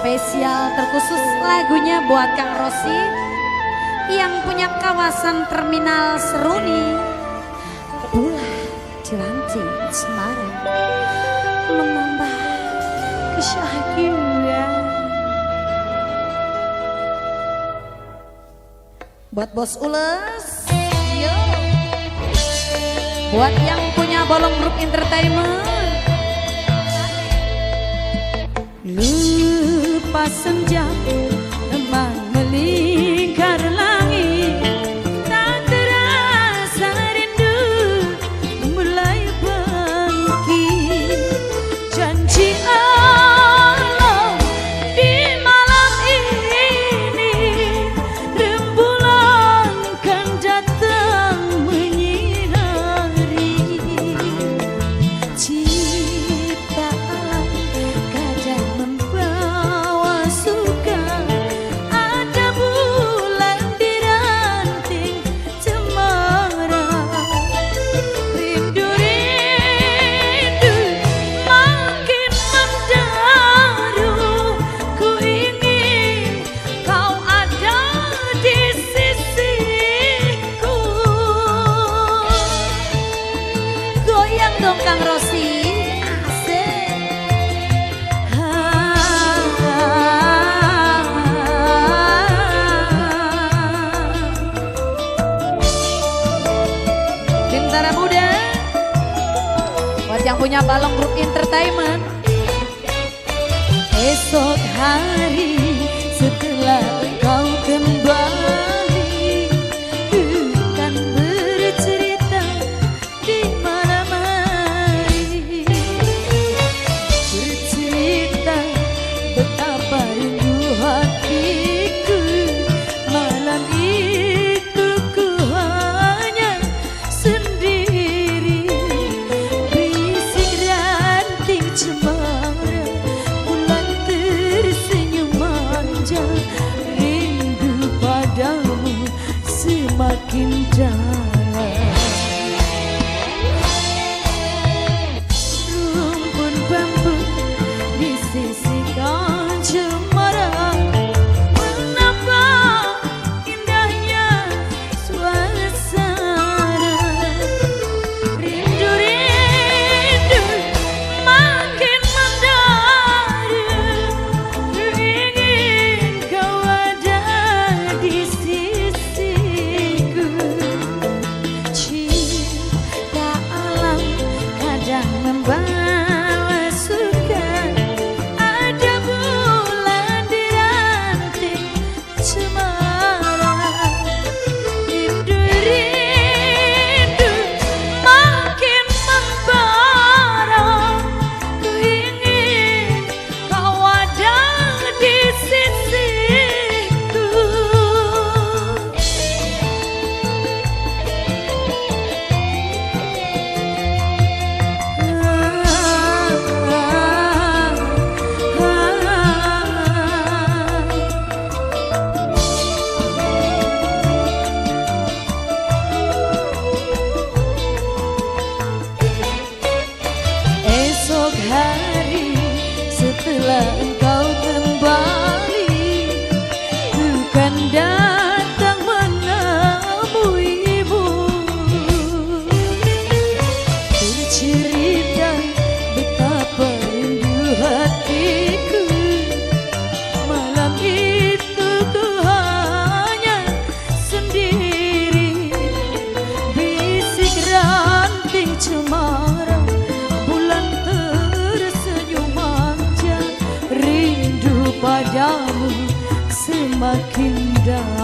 spesial terkhusus lagunya buat Kang Rosi yang punya kawasan terminal Seruni, Bulah, Cilancing, Semarang menambah kesyahagiaan. Buat bos ules, yo. Buat yang punya bolong grup entertainment. Lupa senja Emang melingkar Buat yang punya balong grup entertainment. Esok hari setelah kau kembali cinta. hari setelah makin dalam.